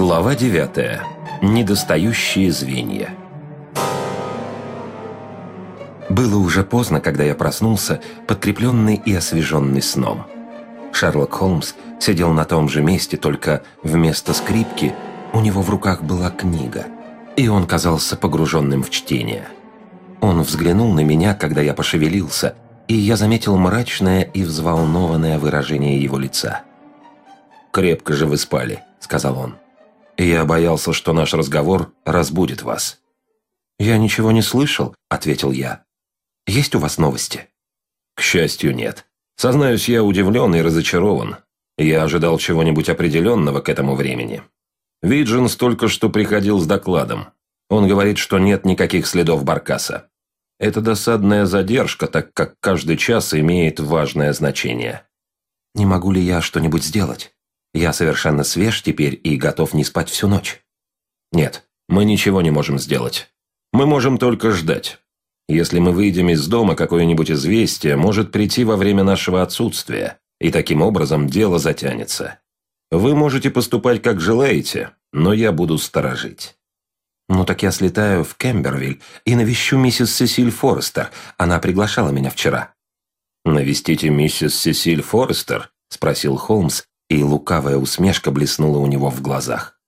Глава 9. Недостающие звенья. Было уже поздно, когда я проснулся, подкрепленный и освеженный сном. Шерлок Холмс сидел на том же месте, только вместо скрипки у него в руках была книга, и он казался погруженным в чтение. Он взглянул на меня, когда я пошевелился, и я заметил мрачное и взволнованное выражение его лица. «Крепко же вы спали», — сказал он. «Я боялся, что наш разговор разбудит вас». «Я ничего не слышал», — ответил я. «Есть у вас новости?» «К счастью, нет. Сознаюсь, я удивлен и разочарован. Я ожидал чего-нибудь определенного к этому времени. Виджинс только что приходил с докладом. Он говорит, что нет никаких следов Баркаса. Это досадная задержка, так как каждый час имеет важное значение. Не могу ли я что-нибудь сделать? Я совершенно свеж теперь и готов не спать всю ночь. Нет, мы ничего не можем сделать. Мы можем только ждать. Если мы выйдем из дома, какое-нибудь известие может прийти во время нашего отсутствия, и таким образом дело затянется. Вы можете поступать как желаете, но я буду сторожить. «Ну так я слетаю в Кембервиль и навещу миссис Сесиль Форестер. Она приглашала меня вчера». «Навестите миссис Сесиль Форестер?» – спросил Холмс, и лукавая усмешка блеснула у него в глазах.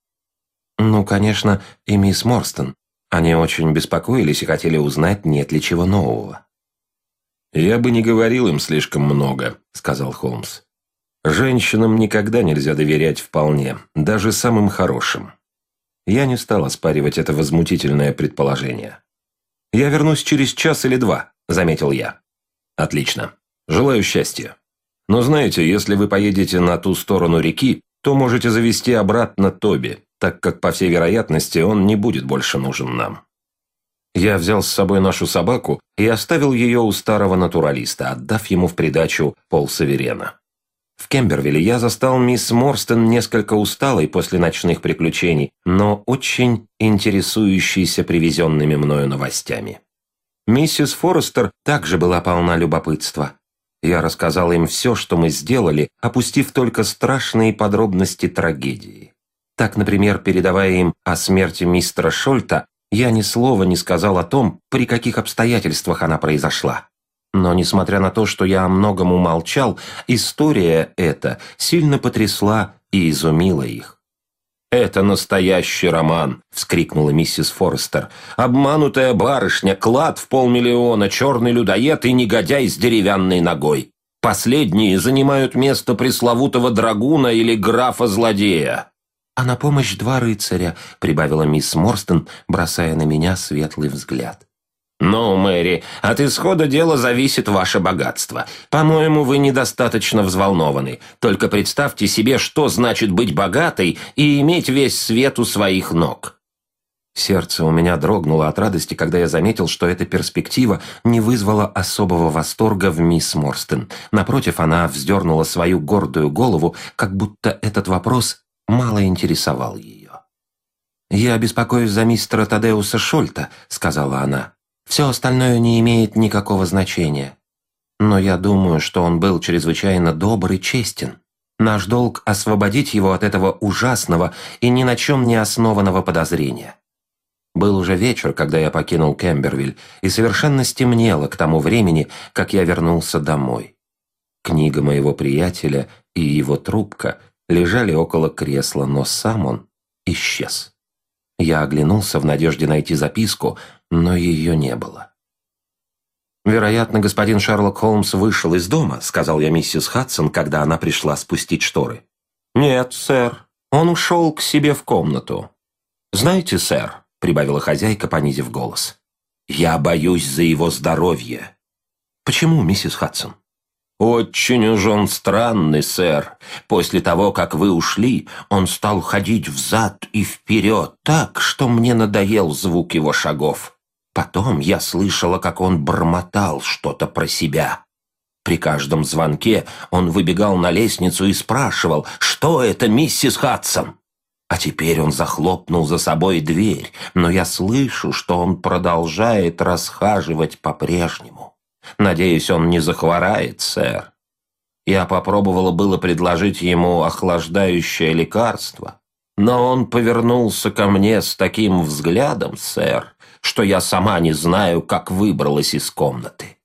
«Ну, конечно, и мисс Морстон. Они очень беспокоились и хотели узнать, нет ли чего нового». «Я бы не говорил им слишком много», – сказал Холмс. «Женщинам никогда нельзя доверять вполне, даже самым хорошим. Я не стал оспаривать это возмутительное предположение. «Я вернусь через час или два», – заметил я. «Отлично. Желаю счастья. Но знаете, если вы поедете на ту сторону реки, то можете завести обратно Тоби, так как, по всей вероятности, он не будет больше нужен нам». Я взял с собой нашу собаку и оставил ее у старого натуралиста, отдав ему в придачу пол саверена. В Кембервилле я застал мисс Морстон несколько усталой после ночных приключений, но очень интересующейся привезенными мною новостями. Миссис Форестер также была полна любопытства. Я рассказал им все, что мы сделали, опустив только страшные подробности трагедии. Так, например, передавая им о смерти мистера Шольта, я ни слова не сказал о том, при каких обстоятельствах она произошла. Но, несмотря на то, что я о многом умолчал, история эта сильно потрясла и изумила их. «Это настоящий роман!» – вскрикнула миссис Форестер. «Обманутая барышня, клад в полмиллиона, черный людоед и негодяй с деревянной ногой. Последние занимают место пресловутого драгуна или графа-злодея». «А на помощь два рыцаря», – прибавила мисс Морстон, бросая на меня светлый взгляд. «Ну, Мэри, от исхода дела зависит ваше богатство. По-моему, вы недостаточно взволнованы. Только представьте себе, что значит быть богатой и иметь весь свет у своих ног». Сердце у меня дрогнуло от радости, когда я заметил, что эта перспектива не вызвала особого восторга в мисс Морстен. Напротив, она вздернула свою гордую голову, как будто этот вопрос мало интересовал ее. «Я беспокоюсь за мистера Тадеуса Шольта», — сказала она. Все остальное не имеет никакого значения. Но я думаю, что он был чрезвычайно добр и честен. Наш долг – освободить его от этого ужасного и ни на чем не основанного подозрения. Был уже вечер, когда я покинул Кембервиль, и совершенно стемнело к тому времени, как я вернулся домой. Книга моего приятеля и его трубка лежали около кресла, но сам он исчез. Я оглянулся в надежде найти записку, но ее не было. «Вероятно, господин Шерлок Холмс вышел из дома», сказал я миссис Хадсон, когда она пришла спустить шторы. «Нет, сэр. Он ушел к себе в комнату». «Знаете, сэр», прибавила хозяйка, понизив голос, «я боюсь за его здоровье». «Почему, миссис Хадсон?» «Очень уж он странный, сэр. После того, как вы ушли, он стал ходить взад и вперед так, что мне надоел звук его шагов. Потом я слышала, как он бормотал что-то про себя. При каждом звонке он выбегал на лестницу и спрашивал, что это, миссис Хадсон? А теперь он захлопнул за собой дверь, но я слышу, что он продолжает расхаживать по-прежнему. Надеюсь, он не захворает, сэр. Я попробовала было предложить ему охлаждающее лекарство, Но он повернулся ко мне с таким взглядом, сэр, что я сама не знаю, как выбралась из комнаты.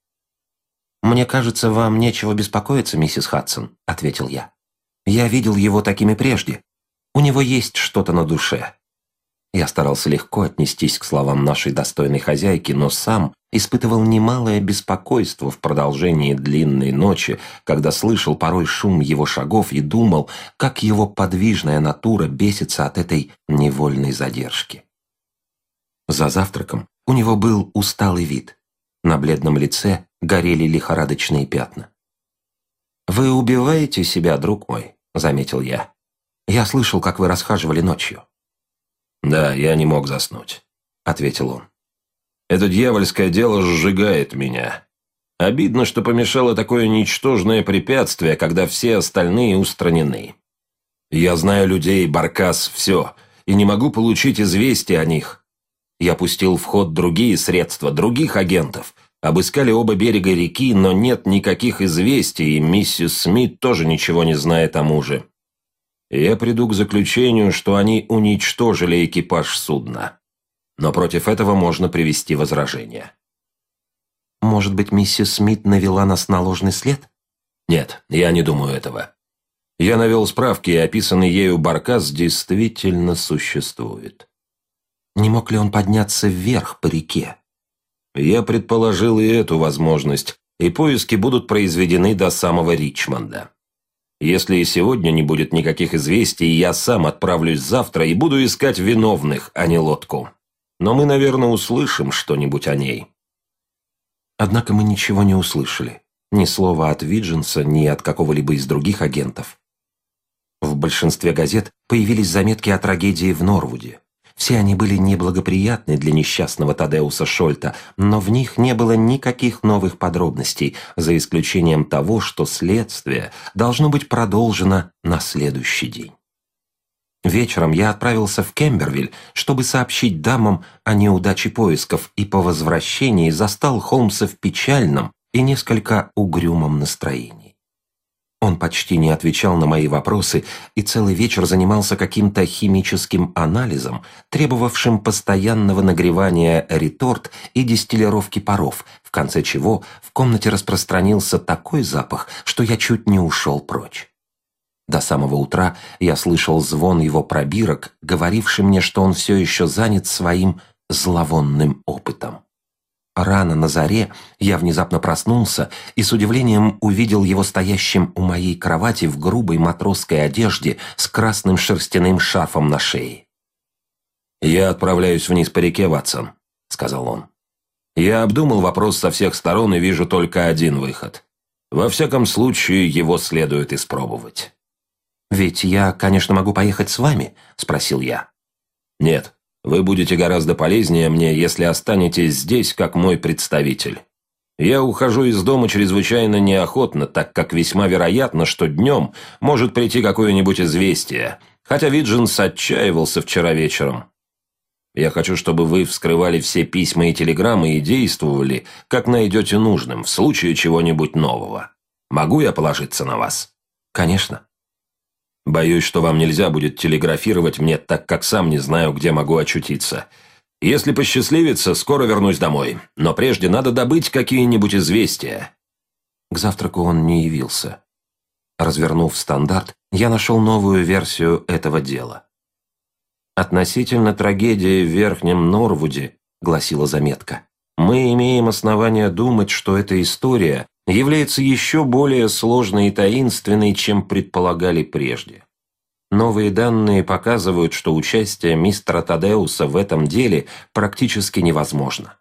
«Мне кажется, вам нечего беспокоиться, миссис Хадсон», — ответил я. «Я видел его такими прежде. У него есть что-то на душе». Я старался легко отнестись к словам нашей достойной хозяйки, но сам испытывал немалое беспокойство в продолжении длинной ночи, когда слышал порой шум его шагов и думал, как его подвижная натура бесится от этой невольной задержки. За завтраком у него был усталый вид. На бледном лице горели лихорадочные пятна. «Вы убиваете себя, друг мой», — заметил я. «Я слышал, как вы расхаживали ночью». «Да, я не мог заснуть», — ответил он. «Это дьявольское дело сжигает меня. Обидно, что помешало такое ничтожное препятствие, когда все остальные устранены. Я знаю людей, Баркас, все, и не могу получить известия о них. Я пустил в ход другие средства, других агентов. Обыскали оба берега реки, но нет никаких известий, и миссис Смит тоже ничего не знает о муже. Я приду к заключению, что они уничтожили экипаж судна. Но против этого можно привести возражение. Может быть, миссис Смит навела нас на ложный след? Нет, я не думаю этого. Я навел справки, и описанный ею Баркас действительно существует. Не мог ли он подняться вверх по реке? Я предположил и эту возможность, и поиски будут произведены до самого Ричмонда. Если и сегодня не будет никаких известий, я сам отправлюсь завтра и буду искать виновных, а не лодку. Но мы, наверное, услышим что-нибудь о ней. Однако мы ничего не услышали. Ни слова от Видженса, ни от какого-либо из других агентов. В большинстве газет появились заметки о трагедии в Норвуде. Все они были неблагоприятны для несчастного Тадеуса Шольта, но в них не было никаких новых подробностей, за исключением того, что следствие должно быть продолжено на следующий день. Вечером я отправился в Кембервиль, чтобы сообщить дамам о неудаче поисков, и по возвращении застал Холмса в печальном и несколько угрюмом настроении. Он почти не отвечал на мои вопросы и целый вечер занимался каким-то химическим анализом, требовавшим постоянного нагревания реторт и дистиллировки паров, в конце чего в комнате распространился такой запах, что я чуть не ушел прочь. До самого утра я слышал звон его пробирок, говоривший мне, что он все еще занят своим зловонным опытом. Рано на заре я внезапно проснулся и с удивлением увидел его стоящим у моей кровати в грубой матросской одежде с красным шерстяным шарфом на шее. «Я отправляюсь вниз по реке, Ватсон», — сказал он. «Я обдумал вопрос со всех сторон и вижу только один выход. Во всяком случае, его следует испробовать». «Ведь я, конечно, могу поехать с вами?» — спросил я. «Нет», вы будете гораздо полезнее мне, если останетесь здесь, как мой представитель. Я ухожу из дома чрезвычайно неохотно, так как весьма вероятно, что днем может прийти какое-нибудь известие, хотя Виджинс отчаивался вчера вечером. Я хочу, чтобы вы вскрывали все письма и телеграммы и действовали, как найдете нужным, в случае чего-нибудь нового. Могу я положиться на вас? Конечно. Боюсь, что вам нельзя будет телеграфировать мне, так как сам не знаю, где могу очутиться. Если посчастливится, скоро вернусь домой. Но прежде надо добыть какие-нибудь известия». К завтраку он не явился. Развернув стандарт, я нашел новую версию этого дела. «Относительно трагедии в Верхнем Норвуде», — гласила заметка, «мы имеем основания думать, что эта история является еще более сложной и таинственной, чем предполагали прежде. Новые данные показывают, что участие мистера Тадеуса в этом деле практически невозможно.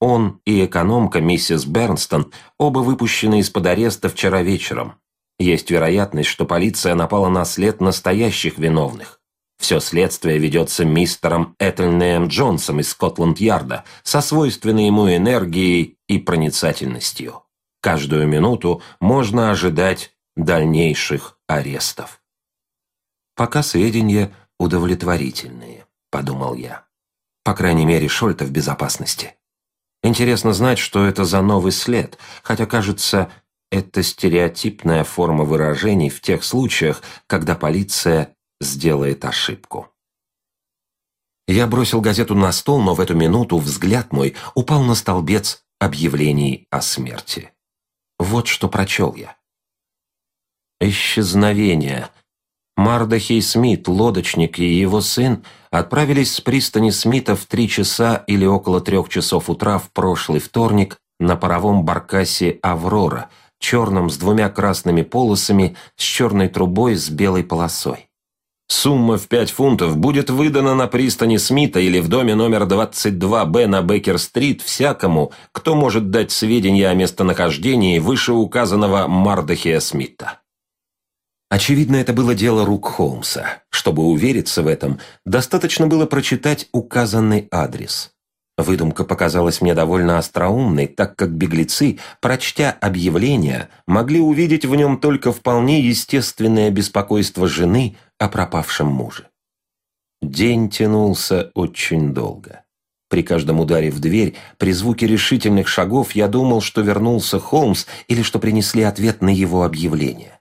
Он и экономка миссис Бернстон оба выпущены из-под ареста вчера вечером. Есть вероятность, что полиция напала на след настоящих виновных. Все следствие ведется мистером Этельнеем Джонсом из Скотланд-Ярда со свойственной ему энергией и проницательностью. Каждую минуту можно ожидать дальнейших арестов. Пока сведения удовлетворительные, подумал я. По крайней мере, Шольта в безопасности. Интересно знать, что это за новый след, хотя, кажется, это стереотипная форма выражений в тех случаях, когда полиция сделает ошибку. Я бросил газету на стол, но в эту минуту взгляд мой упал на столбец объявлений о смерти. Вот что прочел я. Исчезновение. Мардахей Смит, лодочник и его сын отправились с пристани Смита в три часа или около трех часов утра в прошлый вторник на паровом баркасе «Аврора», черном с двумя красными полосами, с черной трубой с белой полосой. Сумма в 5 фунтов будет выдана на пристани Смита или в доме номер 22Б на Беккер-стрит всякому, кто может дать сведения о местонахождении вышеуказанного Мардахия Смита. Очевидно, это было дело рук Холмса. Чтобы увериться в этом, достаточно было прочитать указанный адрес. Выдумка показалась мне довольно остроумной, так как беглецы, прочтя объявление, могли увидеть в нем только вполне естественное беспокойство жены о пропавшем муже. День тянулся очень долго. При каждом ударе в дверь, при звуке решительных шагов, я думал, что вернулся Холмс или что принесли ответ на его объявление.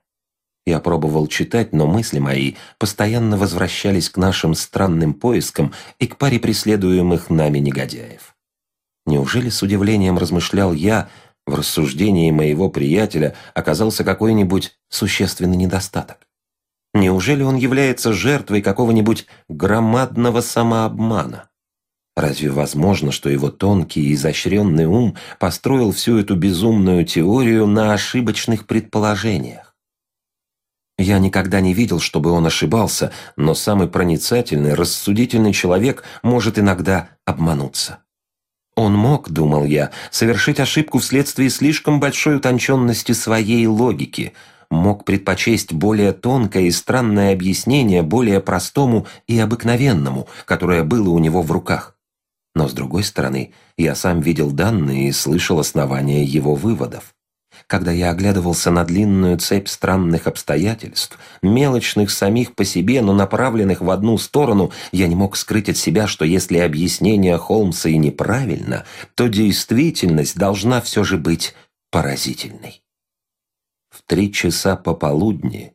Я пробовал читать, но мысли мои постоянно возвращались к нашим странным поискам и к паре преследуемых нами негодяев. Неужели с удивлением размышлял я, в рассуждении моего приятеля оказался какой-нибудь существенный недостаток? Неужели он является жертвой какого-нибудь громадного самообмана? Разве возможно, что его тонкий и изощренный ум построил всю эту безумную теорию на ошибочных предположениях? Я никогда не видел, чтобы он ошибался, но самый проницательный, рассудительный человек может иногда обмануться. Он мог, думал я, совершить ошибку вследствие слишком большой утонченности своей логики, мог предпочесть более тонкое и странное объяснение более простому и обыкновенному, которое было у него в руках. Но, с другой стороны, я сам видел данные и слышал основания его выводов когда я оглядывался на длинную цепь странных обстоятельств, мелочных самих по себе, но направленных в одну сторону, я не мог скрыть от себя, что если объяснение Холмса и неправильно, то действительность должна все же быть поразительной. В три часа пополудни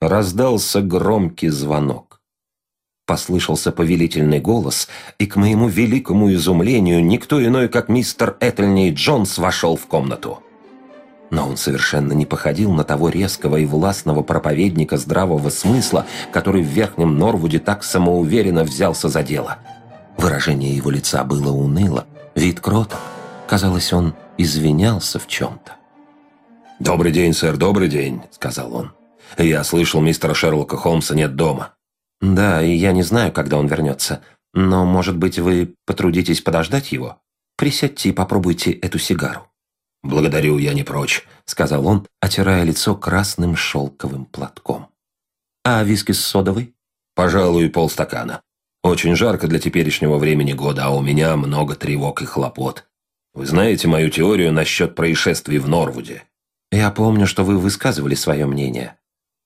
раздался громкий звонок. Послышался повелительный голос, и к моему великому изумлению никто иной, как мистер Этельней Джонс вошел в комнату. Но он совершенно не походил на того резкого и властного проповедника здравого смысла, который в Верхнем Норвуде так самоуверенно взялся за дело. Выражение его лица было уныло, вид кроток. Казалось, он извинялся в чем-то. «Добрый день, сэр, добрый день», — сказал он. «Я слышал, мистера Шерлока Холмса нет дома». «Да, и я не знаю, когда он вернется. Но, может быть, вы потрудитесь подождать его? Присядьте и попробуйте эту сигару». «Благодарю, я не прочь», — сказал он, отирая лицо красным шелковым платком. «А виски с содовой?» «Пожалуй, полстакана. Очень жарко для теперешнего времени года, а у меня много тревог и хлопот. Вы знаете мою теорию насчет происшествий в Норвуде?» «Я помню, что вы высказывали свое мнение».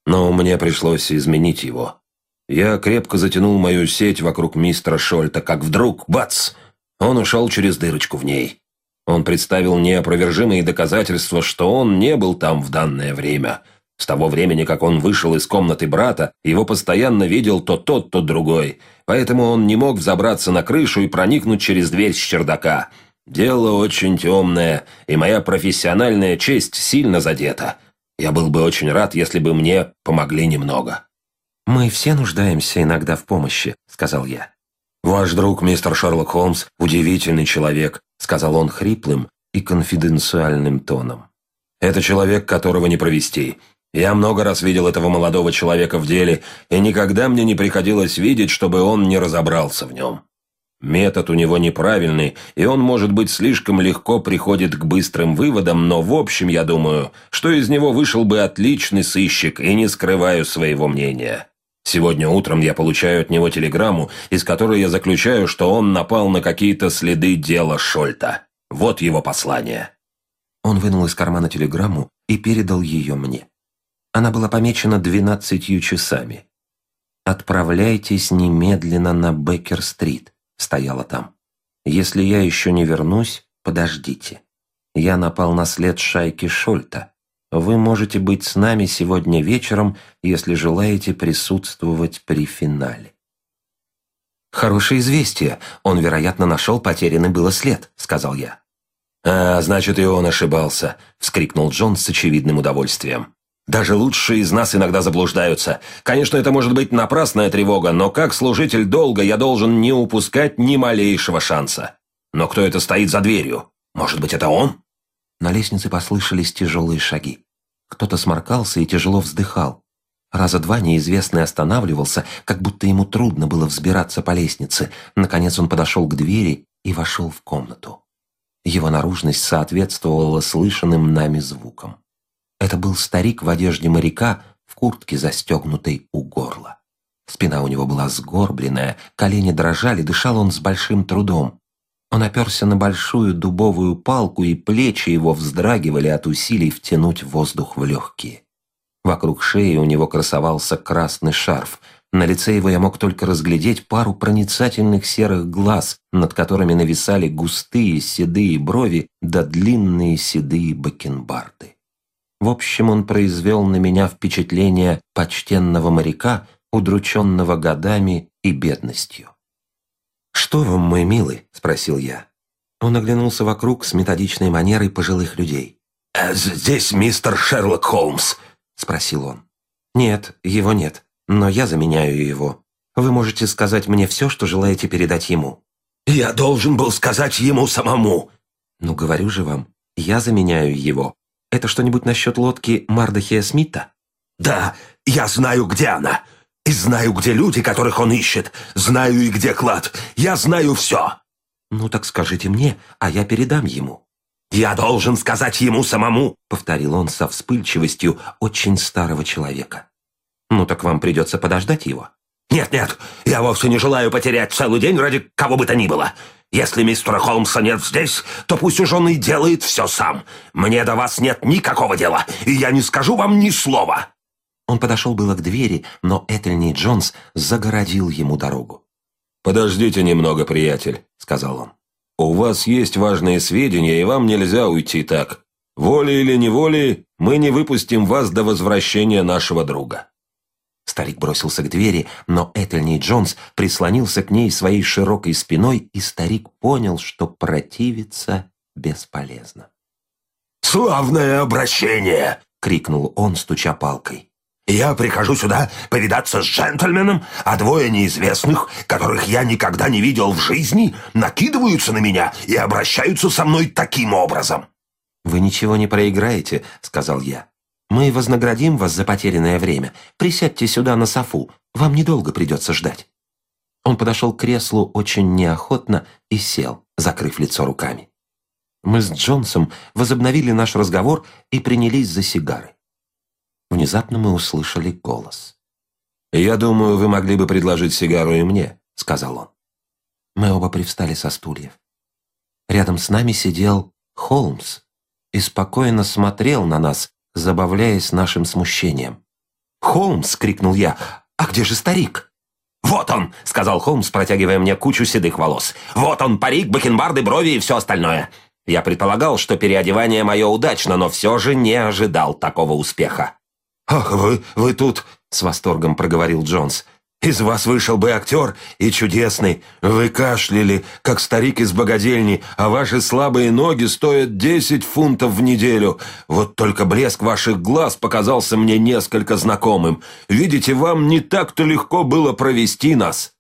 «Но мне пришлось изменить его. Я крепко затянул мою сеть вокруг мистера Шольта, как вдруг, бац, он ушел через дырочку в ней». Он представил неопровержимые доказательства, что он не был там в данное время. С того времени, как он вышел из комнаты брата, его постоянно видел то тот, то другой. Поэтому он не мог взобраться на крышу и проникнуть через дверь с чердака. Дело очень темное, и моя профессиональная честь сильно задета. Я был бы очень рад, если бы мне помогли немного». «Мы все нуждаемся иногда в помощи», — сказал я. «Ваш друг, мистер Шерлок Холмс, удивительный человек сказал он хриплым и конфиденциальным тоном. «Это человек, которого не провести. Я много раз видел этого молодого человека в деле, и никогда мне не приходилось видеть, чтобы он не разобрался в нем. Метод у него неправильный, и он, может быть, слишком легко приходит к быстрым выводам, но в общем, я думаю, что из него вышел бы отличный сыщик, и не скрываю своего мнения». Сегодня утром я получаю от него телеграмму, из которой я заключаю, что он напал на какие-то следы дела Шольта. Вот его послание». Он вынул из кармана телеграмму и передал ее мне. Она была помечена двенадцатью часами. «Отправляйтесь немедленно на Беккер-стрит», стояла там. «Если я еще не вернусь, подождите. Я напал на след шайки Шольта. Вы можете быть с нами сегодня вечером, если желаете присутствовать при финале». «Хорошее известие. Он, вероятно, нашел потерянный было след», — сказал я. «А, значит, и он ошибался», — вскрикнул Джон с очевидным удовольствием. «Даже лучшие из нас иногда заблуждаются. Конечно, это может быть напрасная тревога, но как служитель долга я должен не упускать ни малейшего шанса. Но кто это стоит за дверью? Может быть, это он?» На лестнице послышались тяжелые шаги. Кто-то сморкался и тяжело вздыхал. Раза два неизвестный останавливался, как будто ему трудно было взбираться по лестнице. Наконец он подошел к двери и вошел в комнату. Его наружность соответствовала слышанным нами звукам. Это был старик в одежде моряка, в куртке, застегнутой у горла. Спина у него была сгорбленная, колени дрожали, дышал он с большим трудом. Он оперся на большую дубовую палку, и плечи его вздрагивали от усилий втянуть воздух в легкие. Вокруг шеи у него красовался красный шарф – на лице его я мог только разглядеть пару проницательных серых глаз, над которыми нависали густые седые брови да длинные седые бакенбарды. В общем, он произвел на меня впечатление почтенного моряка, удрученного годами и бедностью. «Что вам, мой милый?» – спросил я. Он оглянулся вокруг с методичной манерой пожилых людей. «Э, «Здесь мистер Шерлок Холмс?» – спросил он. «Нет, его нет но я заменяю его. Вы можете сказать мне все, что желаете передать ему». «Я должен был сказать ему самому». «Ну, говорю же вам, я заменяю его. Это что-нибудь насчет лодки Мардахия Смита?» «Да, я знаю, где она. И знаю, где люди, которых он ищет. Знаю и где клад. Я знаю все». «Ну так скажите мне, а я передам ему». «Я должен сказать ему самому», — повторил он со вспыльчивостью очень старого человека. Ну так вам придется подождать его. «Нет-нет, я вовсе не желаю потерять целый день ради кого бы то ни было. Если мистера Холмса нет здесь, то пусть уж он и делает все сам. Мне до вас нет никакого дела, и я не скажу вам ни слова». Он подошел было к двери, но Этельни Джонс загородил ему дорогу. «Подождите немного, приятель», — сказал он. «У вас есть важные сведения, и вам нельзя уйти так. Волей или неволей мы не выпустим вас до возвращения нашего друга». Старик бросился к двери, но Этельни Джонс прислонился к ней своей широкой спиной, и старик понял, что противиться бесполезно. «Славное обращение!» — крикнул он, стуча палкой. «Я прихожу сюда повидаться с джентльменом, а двое неизвестных, которых я никогда не видел в жизни, накидываются на меня и обращаются со мной таким образом». «Вы ничего не проиграете», — сказал я. Мы вознаградим вас за потерянное время. Присядьте сюда на софу. Вам недолго придется ждать». Он подошел к креслу очень неохотно и сел, закрыв лицо руками. Мы с Джонсом возобновили наш разговор и принялись за сигары. Внезапно мы услышали голос. «Я думаю, вы могли бы предложить сигару и мне», — сказал он. Мы оба привстали со стульев. Рядом с нами сидел Холмс и спокойно смотрел на нас, забавляясь нашим смущением. «Холмс!» — крикнул я. «А где же старик?» «Вот он!» — сказал Холмс, протягивая мне кучу седых волос. «Вот он, парик, бакенбарды, брови и все остальное!» Я предполагал, что переодевание мое удачно, но все же не ожидал такого успеха. «Ах, вы, вы тут!» — с восторгом проговорил Джонс. Из вас вышел бы актер и чудесный. Вы кашляли, как старик из богадельни, а ваши слабые ноги стоят десять фунтов в неделю. Вот только блеск ваших глаз показался мне несколько знакомым. Видите, вам не так-то легко было провести нас».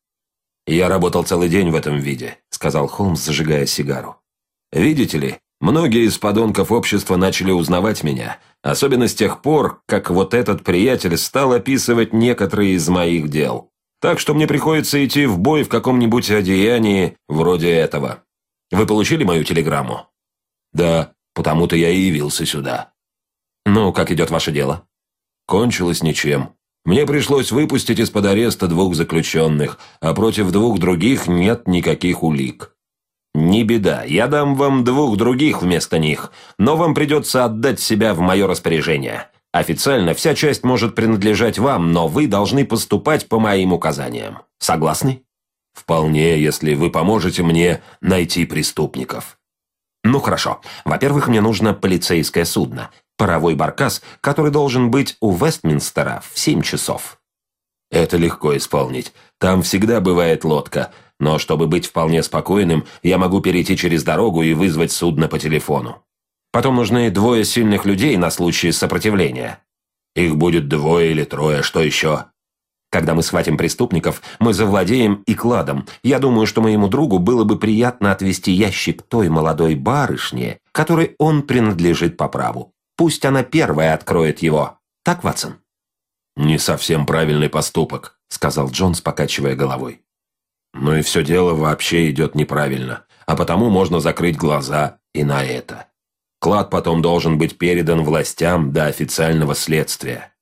«Я работал целый день в этом виде», — сказал Холмс, зажигая сигару. «Видите ли, многие из подонков общества начали узнавать меня, особенно с тех пор, как вот этот приятель стал описывать некоторые из моих дел. Так что мне приходится идти в бой в каком-нибудь одеянии вроде этого. Вы получили мою телеграмму? Да, потому-то я и явился сюда. Ну, как идет ваше дело? Кончилось ничем. Мне пришлось выпустить из-под ареста двух заключенных, а против двух других нет никаких улик. Не беда, я дам вам двух других вместо них, но вам придется отдать себя в мое распоряжение. Официально вся часть может принадлежать вам, но вы должны поступать по моим указаниям. Согласны? Вполне, если вы поможете мне найти преступников. Ну хорошо. Во-первых, мне нужно полицейское судно. Паровой баркас, который должен быть у Вестминстера в семь часов». «Это легко исполнить. Там всегда бывает лодка. Но чтобы быть вполне спокойным, я могу перейти через дорогу и вызвать судно по телефону. Потом нужны двое сильных людей на случай сопротивления. Их будет двое или трое, что еще? Когда мы схватим преступников, мы завладеем и кладом. Я думаю, что моему другу было бы приятно отвести ящик той молодой барышне, которой он принадлежит по праву. Пусть она первая откроет его. Так, Ватсон?» «Не совсем правильный поступок», — сказал Джонс, покачивая головой. «Ну и все дело вообще идет неправильно, а потому можно закрыть глаза и на это. Клад потом должен быть передан властям до официального следствия».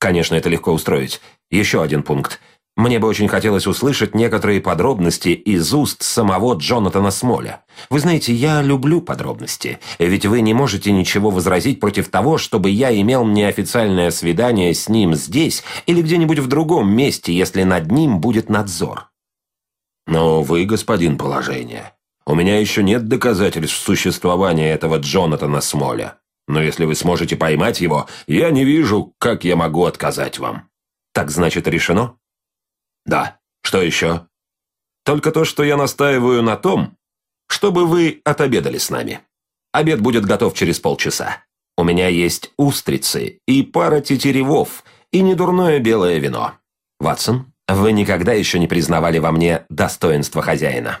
«Конечно, это легко устроить. Еще один пункт. Мне бы очень хотелось услышать некоторые подробности из уст самого Джонатана Смоля. Вы знаете, я люблю подробности, ведь вы не можете ничего возразить против того, чтобы я имел неофициальное свидание с ним здесь или где-нибудь в другом месте, если над ним будет надзор. Но вы, господин положение, у меня еще нет доказательств существования этого Джонатана Смоля. Но если вы сможете поймать его, я не вижу, как я могу отказать вам. Так значит, решено? Да. Что еще? Только то, что я настаиваю на том, чтобы вы отобедали с нами. Обед будет готов через полчаса. У меня есть устрицы и пара тетеревов, и недурное белое вино. Ватсон, вы никогда еще не признавали во мне достоинство хозяина.